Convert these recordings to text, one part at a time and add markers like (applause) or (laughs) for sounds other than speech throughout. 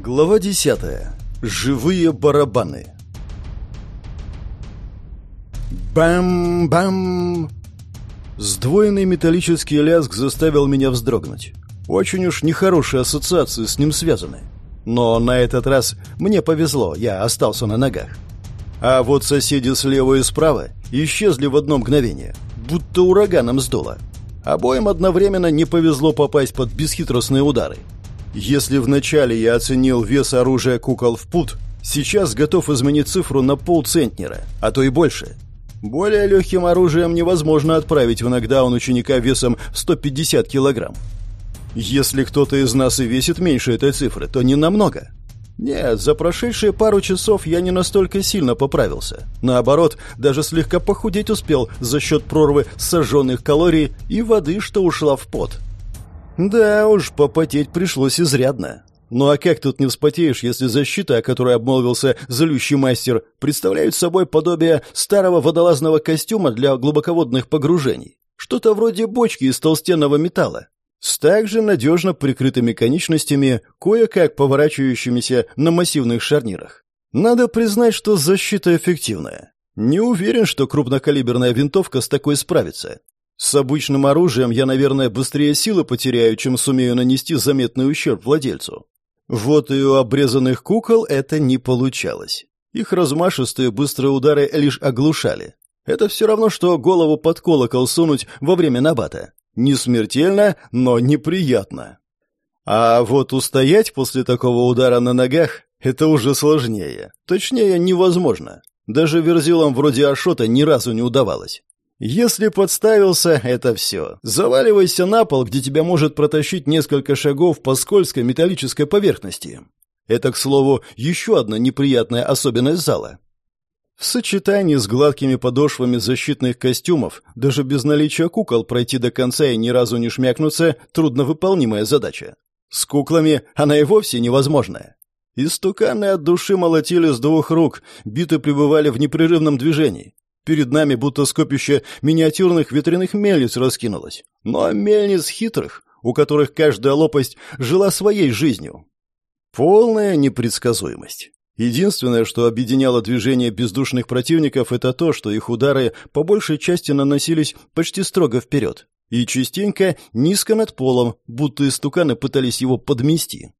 Глава 10. Живые барабаны. Бам-бам! Сдвоенный металлический лязг заставил меня вздрогнуть. Очень уж нехорошие ассоциации с ним связаны. Но на этот раз мне повезло, я остался на ногах. А вот соседи слева и справа исчезли в одно мгновение, будто ураганом сдуло. Обоим одновременно не повезло попасть под бесхитростные удары. Если вначале я оценил вес оружия кукол в пут, сейчас готов изменить цифру на полцентнера, а то и больше. Более легким оружием невозможно отправить в нокдаун ученика весом 150 килограмм. Если кто-то из нас и весит меньше этой цифры, то не намного. Нет, за прошедшие пару часов я не настолько сильно поправился. Наоборот, даже слегка похудеть успел за счет прорвы сожженных калорий и воды, что ушла в пот. Да уж, попотеть пришлось изрядно. Ну а как тут не вспотеешь, если защита, о которой обмолвился злющий мастер, представляет собой подобие старого водолазного костюма для глубоководных погружений? Что-то вроде бочки из толстенного металла. С также надежно прикрытыми конечностями, кое-как поворачивающимися на массивных шарнирах. Надо признать, что защита эффективная. Не уверен, что крупнокалиберная винтовка с такой справится. С обычным оружием я, наверное, быстрее силы потеряю, чем сумею нанести заметный ущерб владельцу. Вот и у обрезанных кукол это не получалось. Их размашистые быстрые удары лишь оглушали. Это все равно, что голову под колокол сунуть во время набата. Не смертельно, но неприятно. А вот устоять после такого удара на ногах – это уже сложнее. Точнее, невозможно. Даже верзилам вроде Ашота ни разу не удавалось. Если подставился, это все. Заваливайся на пол, где тебя может протащить несколько шагов по скользкой металлической поверхности. Это, к слову, еще одна неприятная особенность зала. В сочетании с гладкими подошвами защитных костюмов, даже без наличия кукол пройти до конца и ни разу не шмякнуться – трудновыполнимая задача. С куклами она и вовсе невозможная. Истуканы от души молотили с двух рук, биты пребывали в непрерывном движении. Перед нами будто скопище миниатюрных ветряных мельниц раскинулось. Но мельниц хитрых, у которых каждая лопасть жила своей жизнью. Полная непредсказуемость. Единственное, что объединяло движение бездушных противников, это то, что их удары по большей части наносились почти строго вперед. И частенько низко над полом, будто истуканы пытались его подмести.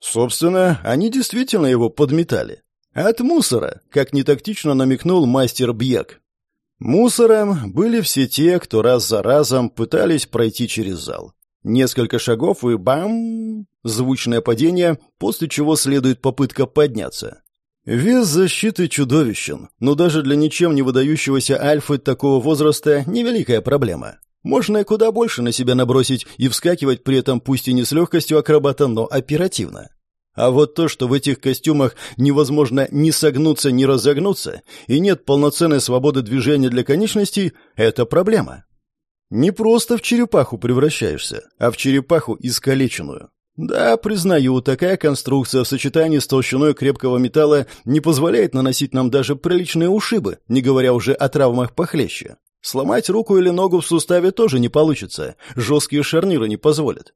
Собственно, они действительно его подметали. От мусора, как нетактично намекнул мастер Бьек. Мусором были все те, кто раз за разом пытались пройти через зал. Несколько шагов и бам! Звучное падение, после чего следует попытка подняться. Вес защиты чудовищен, но даже для ничем не выдающегося альфы такого возраста невеликая проблема. Можно и куда больше на себя набросить и вскакивать при этом пусть и не с легкостью акробата, но оперативно. А вот то, что в этих костюмах невозможно ни согнуться, ни разогнуться, и нет полноценной свободы движения для конечностей, это проблема. Не просто в черепаху превращаешься, а в черепаху искалеченную. Да, признаю, такая конструкция в сочетании с толщиной крепкого металла не позволяет наносить нам даже приличные ушибы, не говоря уже о травмах похлеще. Сломать руку или ногу в суставе тоже не получится, жесткие шарниры не позволят.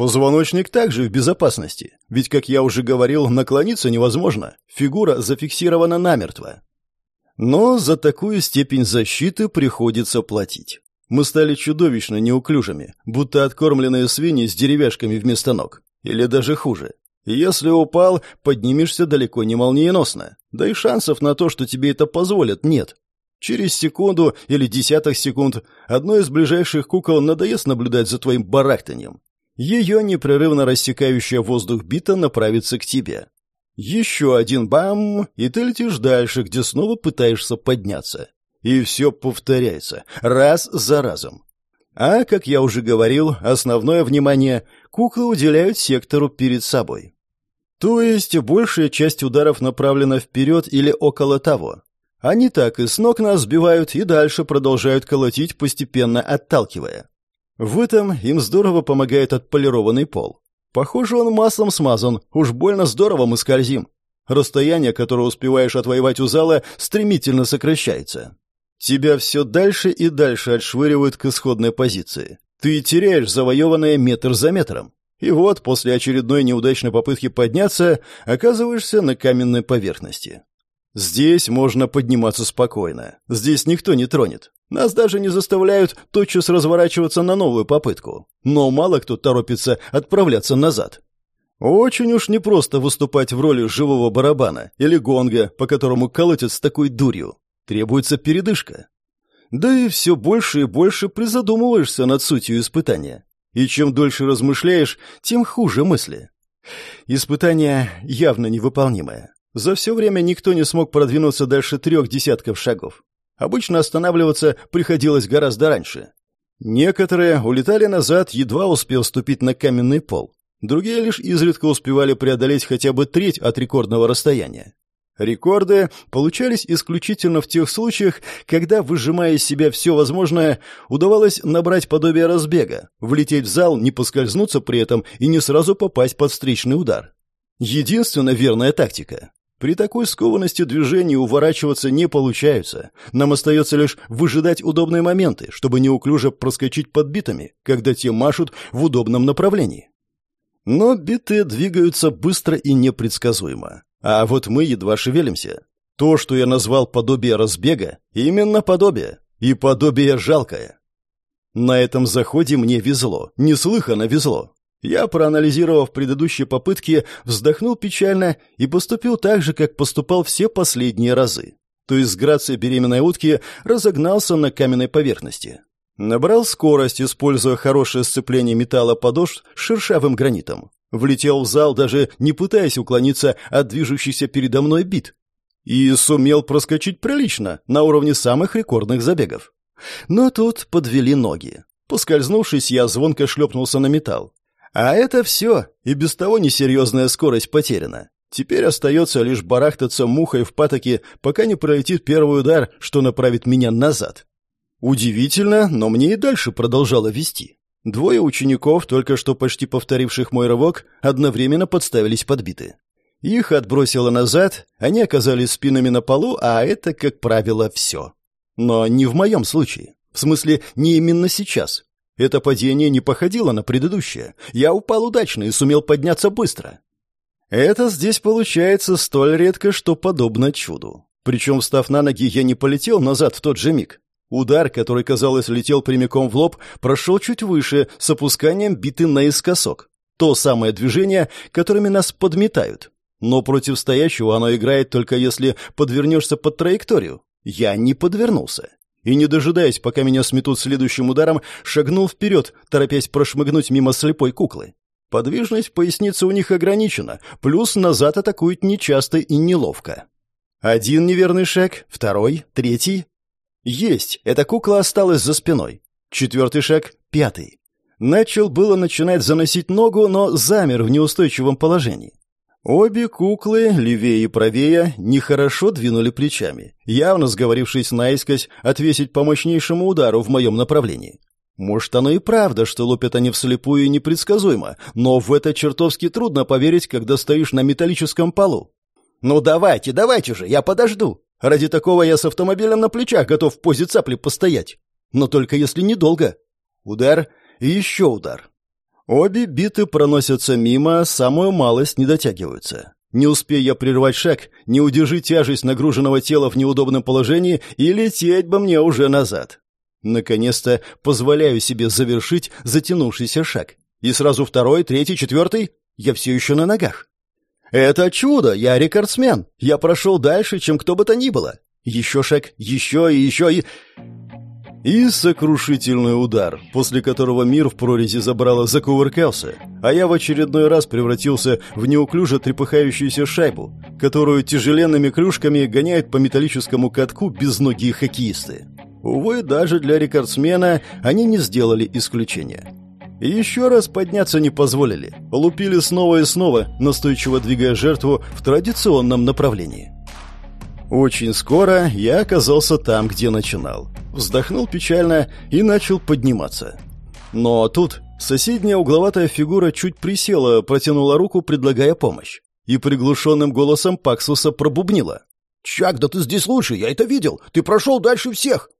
Позвоночник также в безопасности, ведь, как я уже говорил, наклониться невозможно, фигура зафиксирована намертво. Но за такую степень защиты приходится платить. Мы стали чудовищно неуклюжими, будто откормленные свиньи с деревяшками вместо ног. Или даже хуже. Если упал, поднимешься далеко не молниеносно. Да и шансов на то, что тебе это позволят, нет. Через секунду или десяток секунд одной из ближайших кукол надоест наблюдать за твоим барахтанием. Ее непрерывно рассекающая воздух бита направится к тебе. Еще один бам, и ты летишь дальше, где снова пытаешься подняться. И все повторяется, раз за разом. А, как я уже говорил, основное внимание куклы уделяют сектору перед собой. То есть большая часть ударов направлена вперед или около того. Они так и с ног нас сбивают и дальше продолжают колотить, постепенно отталкивая. В этом им здорово помогает отполированный пол. Похоже, он маслом смазан, уж больно здорово мы скользим. Расстояние, которое успеваешь отвоевать у зала, стремительно сокращается. Тебя все дальше и дальше отшвыривают к исходной позиции. Ты теряешь завоеванное метр за метром. И вот, после очередной неудачной попытки подняться, оказываешься на каменной поверхности. Здесь можно подниматься спокойно. Здесь никто не тронет. Нас даже не заставляют тотчас разворачиваться на новую попытку. Но мало кто торопится отправляться назад. Очень уж непросто выступать в роли живого барабана или гонга, по которому колотят с такой дурью. Требуется передышка. Да и все больше и больше призадумываешься над сутью испытания. И чем дольше размышляешь, тем хуже мысли. Испытание явно невыполнимое. За все время никто не смог продвинуться дальше трех десятков шагов. Обычно останавливаться приходилось гораздо раньше. Некоторые улетали назад, едва успев ступить на каменный пол. Другие лишь изредка успевали преодолеть хотя бы треть от рекордного расстояния. Рекорды получались исключительно в тех случаях, когда, выжимая из себя все возможное, удавалось набрать подобие разбега, влететь в зал, не поскользнуться при этом и не сразу попасть под встречный удар. Единственная верная тактика. При такой скованности движений уворачиваться не получается. Нам остается лишь выжидать удобные моменты, чтобы неуклюже проскочить под битами, когда те машут в удобном направлении. Но биты двигаются быстро и непредсказуемо. А вот мы едва шевелимся. То, что я назвал подобие разбега, именно подобие. И подобие жалкое. На этом заходе мне везло, неслыханно везло. Я, проанализировав предыдущие попытки, вздохнул печально и поступил так же, как поступал все последние разы. То есть с грацией беременной утки разогнался на каменной поверхности. Набрал скорость, используя хорошее сцепление металла подошв с шершавым гранитом. Влетел в зал, даже не пытаясь уклониться от движущейся передо мной бит. И сумел проскочить прилично, на уровне самых рекордных забегов. Но тут подвели ноги. Поскользнувшись, я звонко шлепнулся на металл. А это все, и без того несерьезная скорость потеряна. Теперь остается лишь барахтаться мухой в патоке, пока не пролетит первый удар, что направит меня назад. Удивительно, но мне и дальше продолжало вести. Двое учеников, только что почти повторивших мой рывок, одновременно подставились подбиты. Их отбросило назад, они оказались спинами на полу, а это, как правило, все. Но не в моем случае. В смысле, не именно сейчас. Это падение не походило на предыдущее. Я упал удачно и сумел подняться быстро. Это здесь получается столь редко, что подобно чуду. Причем, встав на ноги, я не полетел назад в тот же миг. Удар, который, казалось, летел прямиком в лоб, прошел чуть выше, с опусканием биты наискосок. То самое движение, которыми нас подметают. Но против оно играет только если подвернешься под траекторию. Я не подвернулся. И, не дожидаясь, пока меня сметут следующим ударом, шагнул вперед, торопясь прошмыгнуть мимо слепой куклы. Подвижность поясницы у них ограничена, плюс назад атакуют нечасто и неловко. Один неверный шаг, второй, третий. Есть, эта кукла осталась за спиной. Четвертый шаг, пятый. Начал было начинать заносить ногу, но замер в неустойчивом положении. Обе куклы, левее и правее, нехорошо двинули плечами, явно сговорившись наискось отвесить по мощнейшему удару в моем направлении. Может, оно и правда, что лупят они вслепую и непредсказуемо, но в это чертовски трудно поверить, когда стоишь на металлическом полу. «Ну давайте, давайте же, я подожду!» Ради такого я с автомобилем на плечах готов в позе цапли постоять. Но только если недолго. Удар и еще удар. Обе биты проносятся мимо, самую малость не дотягиваются. Не успею я прервать шаг, не удержи тяжесть нагруженного тела в неудобном положении и лететь бы мне уже назад. Наконец-то позволяю себе завершить затянувшийся шаг. И сразу второй, третий, четвертый. Я все еще на ногах. «Это чудо! Я рекордсмен! Я прошел дальше, чем кто бы то ни было! Еще шаг, еще и еще и...» И сокрушительный удар, после которого мир в прорези забрало закувыркался, а я в очередной раз превратился в неуклюже трепыхающуюся шайбу, которую тяжеленными клюшками гоняют по металлическому катку безногие хоккеисты. Увы, даже для рекордсмена они не сделали исключения. Еще раз подняться не позволили. Лупили снова и снова, настойчиво двигая жертву в традиционном направлении. Очень скоро я оказался там, где начинал. Вздохнул печально и начал подниматься. Но тут соседняя угловатая фигура чуть присела, протянула руку, предлагая помощь. И приглушенным голосом Паксуса пробубнила. «Чак, да ты здесь лучше, я это видел. Ты прошел дальше всех».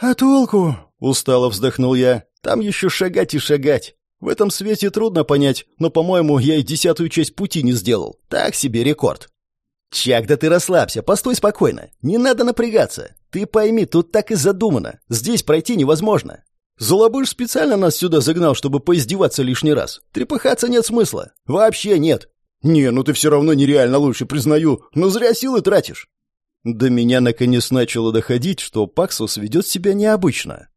«А толку?» — устало вздохнул я. Там еще шагать и шагать. В этом свете трудно понять, но, по-моему, я и десятую часть пути не сделал. Так себе рекорд. Чак, да ты расслабься, постой спокойно. Не надо напрягаться. Ты пойми, тут так и задумано. Здесь пройти невозможно. Золобыш специально нас сюда загнал, чтобы поиздеваться лишний раз. Трепыхаться нет смысла. Вообще нет. Не, ну ты все равно нереально лучше, признаю. Но зря силы тратишь. До меня наконец начало доходить, что Паксус ведет себя необычно.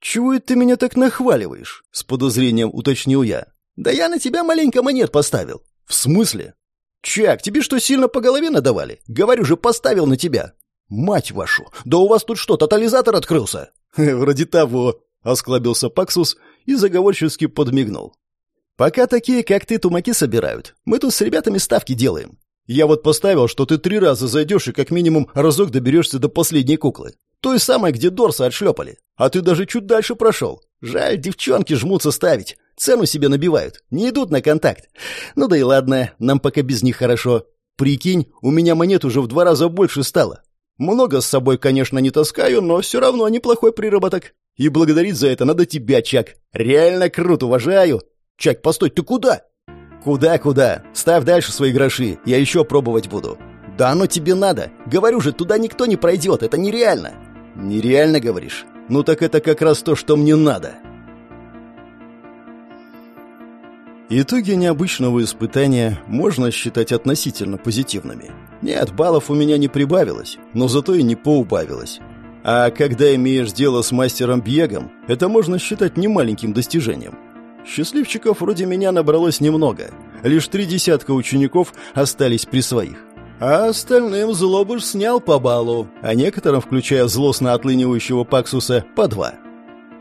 «Чего это ты меня так нахваливаешь?» — с подозрением уточнил я. «Да я на тебя маленько монет поставил». «В смысле?» «Чак, тебе что, сильно по голове надавали? Говорю же, поставил на тебя». «Мать вашу! Да у вас тут что, тотализатор открылся?» (laughs) «Вроде того», — осклабился Паксус и заговорчески подмигнул. «Пока такие, как ты, тумаки собирают. Мы тут с ребятами ставки делаем. Я вот поставил, что ты три раза зайдешь и как минимум разок доберешься до последней куклы. Той самой, где Дорса отшлепали. А ты даже чуть дальше прошел. Жаль, девчонки жмутся ставить. Цену себе набивают. Не идут на контакт. Ну да и ладно, нам пока без них хорошо. Прикинь, у меня монет уже в два раза больше стало. Много с собой, конечно, не таскаю, но все равно неплохой приработок. И благодарить за это надо тебя, Чак. Реально круто, уважаю. Чак, постой, ты куда? «Куда-куда? Ставь дальше свои гроши, я еще пробовать буду». «Да оно тебе надо! Говорю же, туда никто не пройдет, это нереально!» «Нереально, говоришь? Ну так это как раз то, что мне надо!» Итоги необычного испытания можно считать относительно позитивными. Нет, баллов у меня не прибавилось, но зато и не поубавилось. А когда имеешь дело с мастером Бьегом, это можно считать немаленьким достижением. Счастливчиков вроде меня набралось немного. Лишь три десятка учеников остались при своих. А остальным злобыш снял по баллу, а некоторым, включая злостно отлынивающего Паксуса, по два.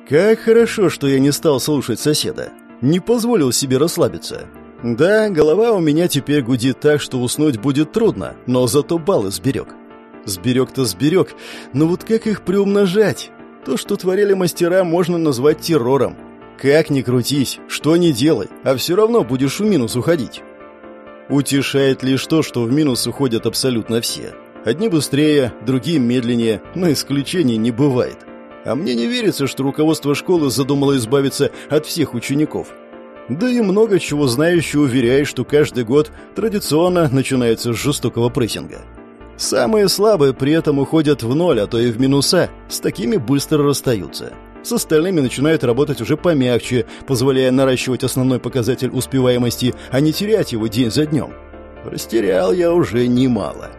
Как хорошо, что я не стал слушать соседа. Не позволил себе расслабиться. Да, голова у меня теперь гудит так, что уснуть будет трудно, но зато баллы сберег. Сберег-то сберег, но вот как их приумножать? То, что творили мастера, можно назвать террором. Как ни крутись, что ни делай, а все равно будешь в минус уходить. Утешает лишь то, что в минус уходят абсолютно все. Одни быстрее, другие медленнее, но исключений не бывает. А мне не верится, что руководство школы задумало избавиться от всех учеников. Да и много чего знающий уверяет, что каждый год традиционно начинается с жестокого прессинга. Самые слабые при этом уходят в ноль, а то и в минуса, с такими быстро расстаются. С остальными начинают работать уже помягче, позволяя наращивать основной показатель успеваемости, а не терять его день за днем. Растерял я уже немало.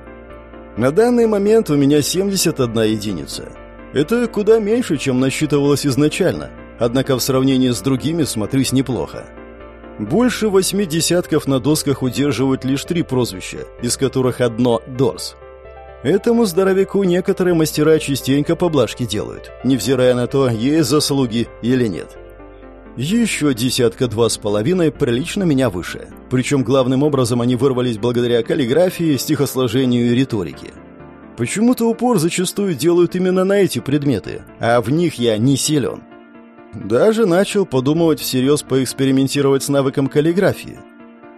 На данный момент у меня 71 единица. Это куда меньше, чем насчитывалось изначально, однако в сравнении с другими смотрюсь неплохо. Больше восьми десятков на досках удерживают лишь три прозвища, из которых одно «Дорс». Этому здоровяку некоторые мастера частенько поблажки делают, невзирая на то, есть заслуги или нет. Еще десятка-два с половиной прилично меня выше. Причем главным образом они вырвались благодаря каллиграфии, стихосложению и риторике. Почему-то упор зачастую делают именно на эти предметы, а в них я не силен. Даже начал подумывать всерьез поэкспериментировать с навыком каллиграфии.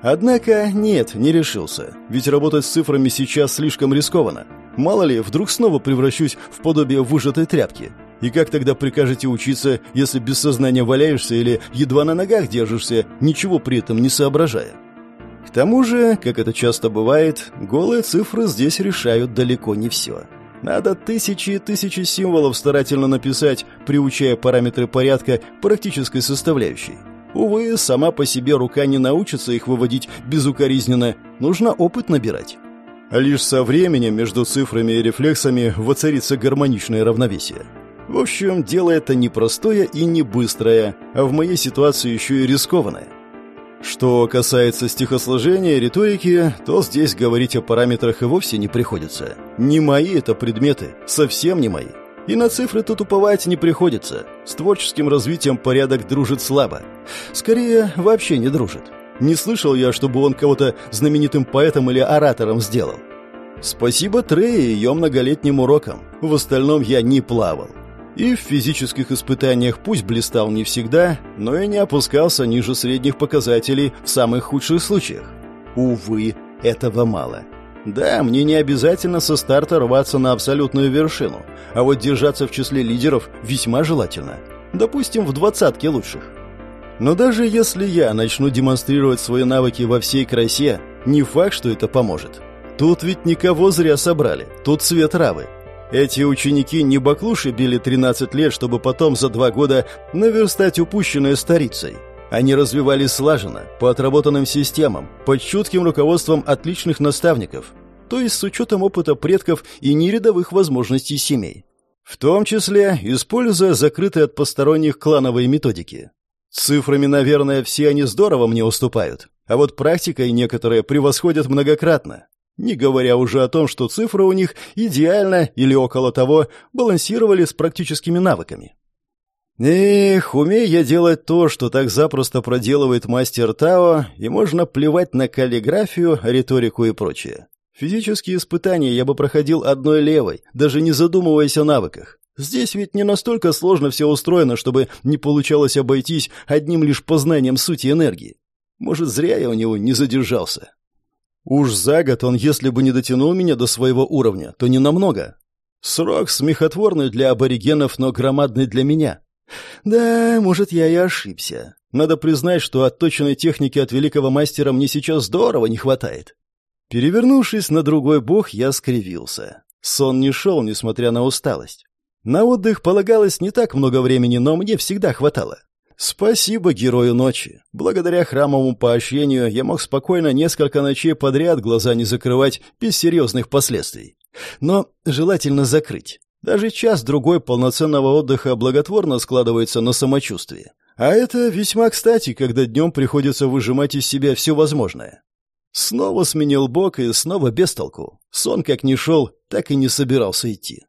Однако нет, не решился, ведь работать с цифрами сейчас слишком рискованно. Мало ли, вдруг снова превращусь в подобие выжатой тряпки. И как тогда прикажете учиться, если без сознания валяешься или едва на ногах держишься, ничего при этом не соображая? К тому же, как это часто бывает, голые цифры здесь решают далеко не все. Надо тысячи и тысячи символов старательно написать, приучая параметры порядка практической составляющей. Увы, сама по себе рука не научится их выводить безукоризненно, нужно опыт набирать. Лишь со временем между цифрами и рефлексами воцарится гармоничное равновесие. В общем, дело это непростое и не быстрое, а в моей ситуации еще и рискованное. Что касается стихосложения и риторики, то здесь говорить о параметрах и вовсе не приходится. Не мои это предметы, совсем не мои. И на цифры тут уповать не приходится. С творческим развитием порядок дружит слабо. Скорее, вообще не дружит. Не слышал я, чтобы он кого-то знаменитым поэтом или оратором сделал. Спасибо Трее и ее многолетним урокам. В остальном я не плавал. И в физических испытаниях пусть блистал не всегда, но и не опускался ниже средних показателей в самых худших случаях. Увы, этого мало. Да, мне не обязательно со старта рваться на абсолютную вершину, а вот держаться в числе лидеров весьма желательно. Допустим, в двадцатке лучших. Но даже если я начну демонстрировать свои навыки во всей красе, не факт, что это поможет. Тут ведь никого зря собрали, тут цвет равы. Эти ученики не баклуши били 13 лет, чтобы потом за два года наверстать упущенное старицей. Они развивались слаженно, по отработанным системам, под чутким руководством отличных наставников, то есть с учетом опыта предков и нерядовых возможностей семей. В том числе используя закрытые от посторонних клановые методики. Цифрами, наверное, все они здорово мне уступают, а вот практикой некоторые превосходят многократно. Не говоря уже о том, что цифры у них идеально или около того балансировали с практическими навыками. Эх, умей я делать то, что так запросто проделывает мастер Тао, и можно плевать на каллиграфию, риторику и прочее. Физические испытания я бы проходил одной левой, даже не задумываясь о навыках. Здесь ведь не настолько сложно все устроено, чтобы не получалось обойтись одним лишь познанием сути энергии. Может, зря я у него не задержался. Уж за год он, если бы не дотянул меня до своего уровня, то не намного. Срок смехотворный для аборигенов, но громадный для меня. Да, может, я и ошибся. Надо признать, что отточенной техники от великого мастера мне сейчас здорово не хватает. Перевернувшись на другой бок, я скривился. Сон не шел, несмотря на усталость. На отдых полагалось не так много времени, но мне всегда хватало. Спасибо герою ночи. Благодаря храмовому поощрению я мог спокойно несколько ночей подряд глаза не закрывать без серьезных последствий. Но желательно закрыть. Даже час-другой полноценного отдыха благотворно складывается на самочувствие. А это весьма кстати, когда днем приходится выжимать из себя все возможное. Снова сменил бок и снова без толку. Сон как не шел, так и не собирался идти.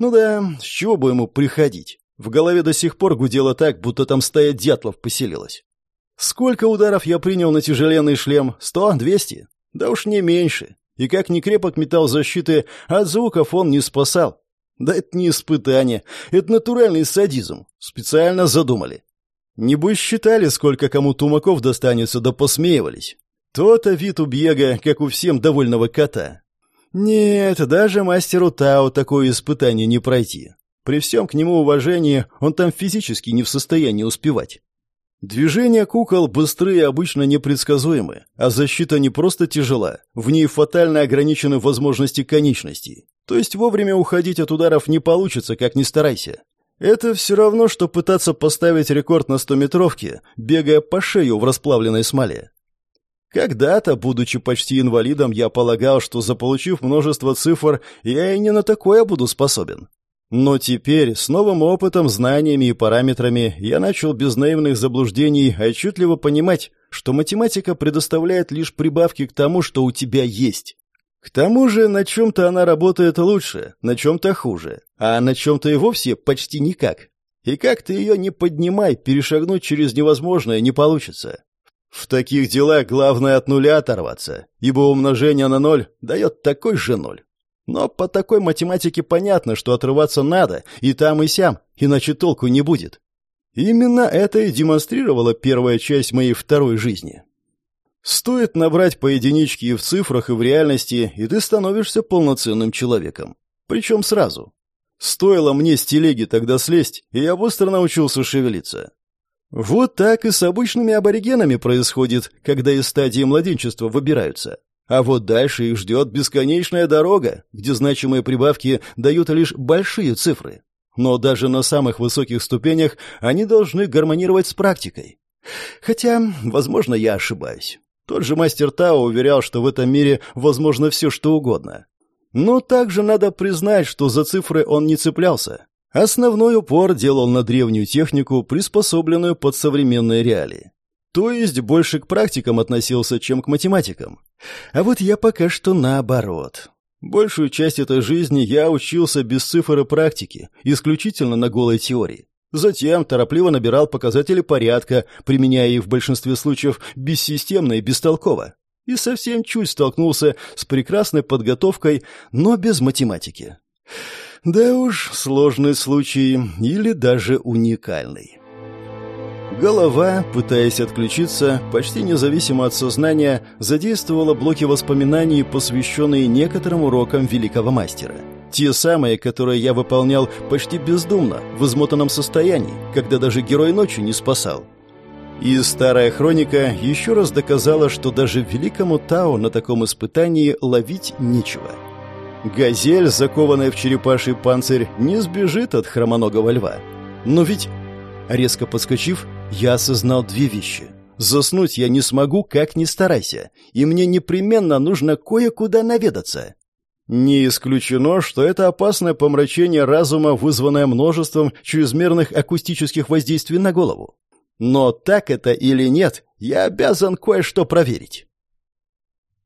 Ну да, с чего бы ему приходить? В голове до сих пор гудело так, будто там стая дятлов поселилась. Сколько ударов я принял на тяжеленный шлем? Сто? Двести? Да уж не меньше. И как ни крепок металл защиты, от звуков он не спасал. Да это не испытание, это натуральный садизм. Специально задумали. Небось считали, сколько кому тумаков достанется, да посмеивались. То-то вид у Бьега, как у всем довольного кота. Нет, даже мастеру Тао такое испытание не пройти. При всем к нему уважении он там физически не в состоянии успевать. Движения кукол быстрые и обычно непредсказуемы, а защита не просто тяжела, в ней фатально ограничены возможности конечностей. То есть вовремя уходить от ударов не получится, как ни старайся. Это все равно, что пытаться поставить рекорд на 100-метровке, бегая по шею в расплавленной смоле. Когда-то, будучи почти инвалидом, я полагал, что заполучив множество цифр, я и не на такое буду способен. Но теперь, с новым опытом, знаниями и параметрами, я начал без наивных заблуждений отчетливо понимать, что математика предоставляет лишь прибавки к тому, что у тебя есть. К тому же на чем-то она работает лучше, на чем-то хуже, а на чем-то и вовсе почти никак. И как ты ее не поднимай, перешагнуть через невозможное не получится. В таких делах главное от нуля оторваться, ибо умножение на ноль дает такой же ноль. Но по такой математике понятно, что отрываться надо и там, и сям, иначе толку не будет. Именно это и демонстрировала первая часть моей второй жизни. Стоит набрать по единичке и в цифрах, и в реальности, и ты становишься полноценным человеком. Причем сразу. Стоило мне с телеги тогда слезть, и я быстро научился шевелиться. Вот так и с обычными аборигенами происходит, когда из стадии младенчества выбираются. А вот дальше их ждет бесконечная дорога, где значимые прибавки дают лишь большие цифры. Но даже на самых высоких ступенях они должны гармонировать с практикой. Хотя, возможно, я ошибаюсь. Тот же мастер Тао уверял, что в этом мире возможно все, что угодно. Но также надо признать, что за цифры он не цеплялся. Основной упор делал на древнюю технику, приспособленную под современные реалии. То есть больше к практикам относился, чем к математикам. А вот я пока что наоборот. Большую часть этой жизни я учился без цифр и практики, исключительно на голой теории. Затем торопливо набирал показатели порядка, применяя их в большинстве случаев бессистемно и бестолково. И совсем чуть столкнулся с прекрасной подготовкой, но без математики. Да уж, сложный случай или даже уникальный. Голова, пытаясь отключиться, почти независимо от сознания, задействовала блоки воспоминаний, посвященные некоторым урокам великого мастера. Те самые, которые я выполнял почти бездумно, в измотанном состоянии, когда даже герой ночи не спасал. И старая хроника еще раз доказала, что даже великому Тао на таком испытании ловить нечего. Газель, закованная в черепаший панцирь, не сбежит от хромоногого льва. Но ведь, резко подскочив, я осознал две вещи. Заснуть я не смогу, как ни старайся, и мне непременно нужно кое-куда наведаться. Не исключено, что это опасное помрачение разума, вызванное множеством чрезмерных акустических воздействий на голову. Но так это или нет, я обязан кое-что проверить.